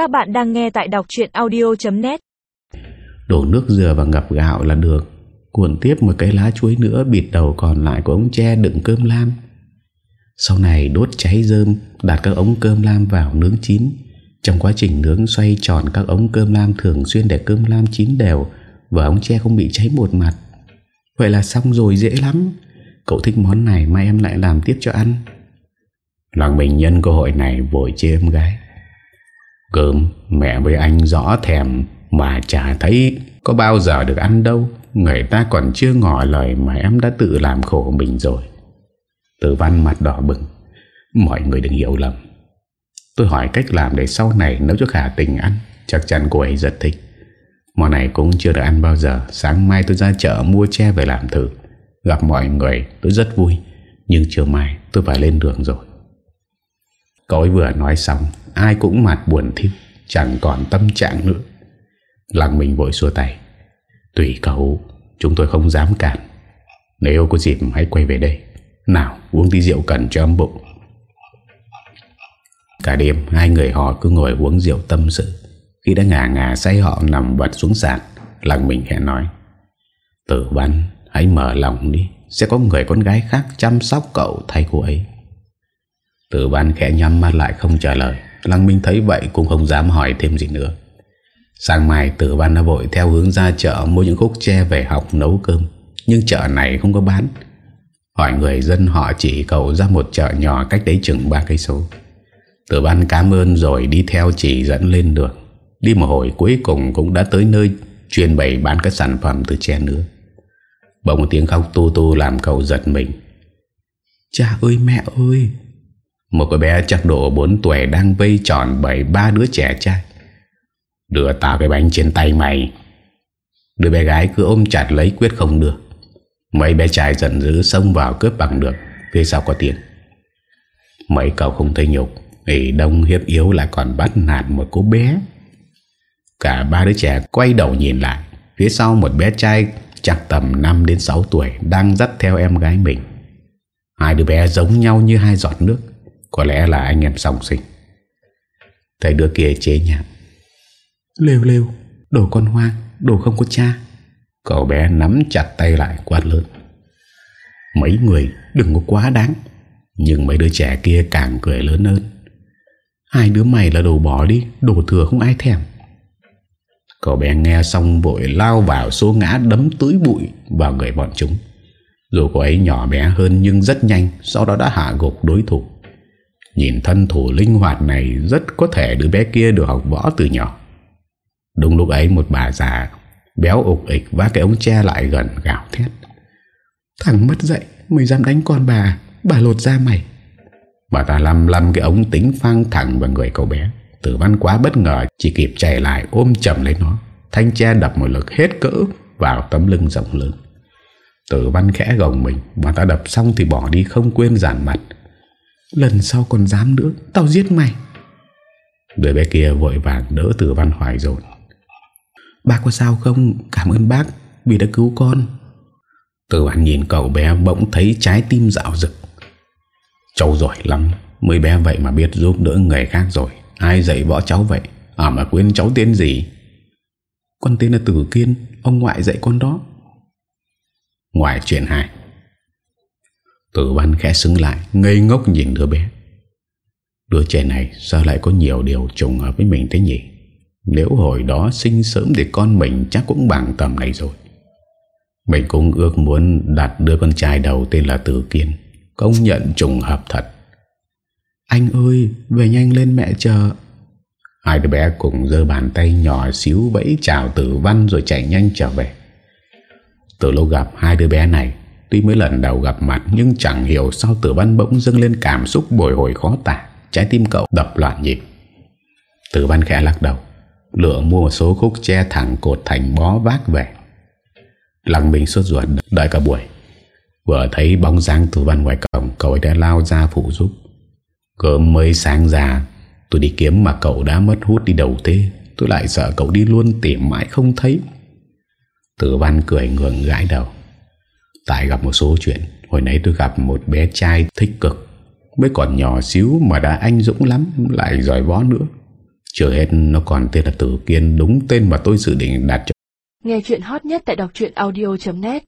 Các bạn đang nghe tại đọc chuyện audio.net Đổ nước dừa và ngập gạo là được. Cuộn tiếp một cái lá chuối nữa Bịt đầu còn lại của ống tre đựng cơm lam. Sau này đốt cháy rơm Đặt các ống cơm lam vào nướng chín. Trong quá trình nướng xoay tròn các ống cơm lam Thường xuyên để cơm lam chín đều Và ống tre không bị cháy một mặt. Vậy là xong rồi dễ lắm. Cậu thích món này mai em lại làm tiếp cho ăn. Làng mình nhân cơ hội này vội chê em gái Cơm mẹ với anh rõ thèm Mà chả thấy có bao giờ được ăn đâu. Người ta còn chưa ngỏ lời Mà em đã tự làm khổ mình rồi. Tử văn mặt đỏ bừng. Mọi người đừng hiểu lầm. Tôi hỏi cách làm để sau này nấu cho khả tình ăn. Chắc chắn cô ấy rất thích. Món này cũng chưa được ăn bao giờ. Sáng mai tôi ra chợ mua tre về làm thử. Gặp mọi người tôi rất vui. Nhưng chiều mai tôi phải lên đường rồi. Cậu ấy vừa nói xong, Ai cũng mặt buồn thiếp Chẳng còn tâm trạng nữa. Lăng mình vội xua tay. Tùy cậu, Chúng tôi không dám cản. Nếu có dịp, hãy quay về đây. Nào, uống tí rượu cần cho ấm bụng. Cả đêm, Hai người họ cứ ngồi uống rượu tâm sự. Khi đã ngả ngả say họ nằm vật xuống sàn, Lăng mình hẹn nói. Tử văn, hãy mở lòng đi. Sẽ có người con gái khác chăm sóc cậu thay cô ấy. Tử văn khẽ nhắm mắt lại không trả lời. Lăng Minh thấy vậy cũng không dám hỏi thêm gì nữa. Sáng mai, tử văn đã vội theo hướng ra chợ Mua những khúc tre về học nấu cơm. Nhưng chợ này không có bán. Hỏi người dân, họ chỉ cầu ra một chợ nhỏ cách đấy chừng 3 cây số. Tử văn cảm ơn rồi đi theo chỉ dẫn lên đường. Đi một hồi cuối cùng cũng đã tới nơi Chuyên bày bán các sản phẩm từ tre nữa Bỗng một tiếng khóc tu tu làm cậu giật mình. Cha ơi, mẹ ơi! Một cô bé chắc độ 4 tuổi đang vây tròn bởi ba đứa trẻ trai. Đưa tao cái bánh trên tay mày. Đứa bé gái cứ ôm chặt lấy quyết không được Mấy bé trai giận dữ xông vào cướp bằng được, Phía sau có tiền. Mấy cậu không thấy nhục, Thì đông hiếp yếu lại còn bắt nạt một cô bé. Cả ba đứa trẻ quay đầu nhìn lại, Phía sau một bé trai chắc tầm 5 đến 6 tuổi Đang dắt theo em gái mình. Hai đứa bé giống nhau như hai giọt nước. Có lẽ là anh em song sinh. Thấy đứa kia chế nhạc. Lêu lêu Đồ con hoang Đồ không có cha. Cậu bé nắm chặt tay lại quát lớn. Mấy người đừng có quá đáng. Nhưng mấy đứa trẻ kia càng cười lớn hơn. Hai đứa mày là đồ bỏ đi Đồ thừa không ai thèm. Cậu bé nghe xong vội lao vào số ngã đấm túi bụi vào người bọn chúng. Dù cô ấy nhỏ bé hơn nhưng rất nhanh, sau đó đã hạ gục đối thủ. Nhìn thân thủ linh hoạt này rất có thể đứa bé kia được học võ từ nhỏ. Đúng lúc ấy một bà già béo ục ịch và cái ống tre lại gần gạo thét. Thằng mất dậy, mày dám đánh con bà, bà lột ra mày. Bà ta lầm lầm cái ống tính phang thẳng vào người cậu bé. Tử văn quá bất ngờ Chỉ kịp chạy lại ôm chầm lấy nó Thanh tre đập một lực hết cỡ Vào tấm lưng rộng lớn Tử văn khẽ gồng mình bà ta đập xong thì bỏ đi không quên giản mặt Lần sau còn dám nữa Tao giết mày. Đứa bé kia vội vàng đỡ tử văn hoài rồi Bác có sao không? Cảm ơn bác vì đã cứu con. Tử văn nhìn cậu bé bỗng thấy trái tim dạo rực. Cháu giỏi lắm Mới bé vậy mà biết giúp đỡ người khác rồi. Ai dạy võ cháu vậy? À mà quên cháu tên gì? Con tên là Tử Kiên Ông ngoại dạy con đó. Ngoại chuyện hai Tử văn khẽ xứng lại, Ngây ngốc nhìn đứa bé. Đứa trẻ này sao lại có nhiều điều trùng hợp với mình thế nhỉ? Nếu hồi đó sinh sớm Thì con mình chắc cũng bằng tầm này rồi. Mình cũng ước muốn đặt đứa con trai đầu tên là Tử Kiên, Công nhận trùng hợp thật. Anh ơi, về nhanh lên mẹ chờ. Hai đứa bé cùng dơ bàn tay nhỏ xíu vẫy chào tử văn rồi chạy nhanh trở về. Từ lúc gặp hai đứa bé này Tuy mới lần đầu gặp mặt Nhưng chẳng hiểu sao tử văn bỗng dâng lên cảm xúc bồi hồi khó tả, Trái tim cậu đập loạn nhịp. Tử văn khẽ lắc đầu, Lựa mua một số khúc che thẳng cột thành bó vác về. Lăng mình suốt ruột, đợi cả buổi. Vừa thấy bóng dáng tử văn ngoài cổng, Cậu đã lao ra phụ giúp. Cơm mới sáng ra, Tôi đi kiếm mà cậu đã mất hút đi đầu thế, Tôi lại sợ cậu đi luôn tìm mãi không thấy. Tử văn cười ngường gãi đầu. Tại gặp một số chuyện. Hồi nãy tôi gặp một bé trai thích cực. Mới còn nhỏ xíu mà đã anh dũng lắm, Lại giỏi võ nữa. Chưa hết, nó còn tên là Tử Kiên, Đúng tên mà tôi dự định đặt cho Nghe chuyện hot nhất tại đọc audio.net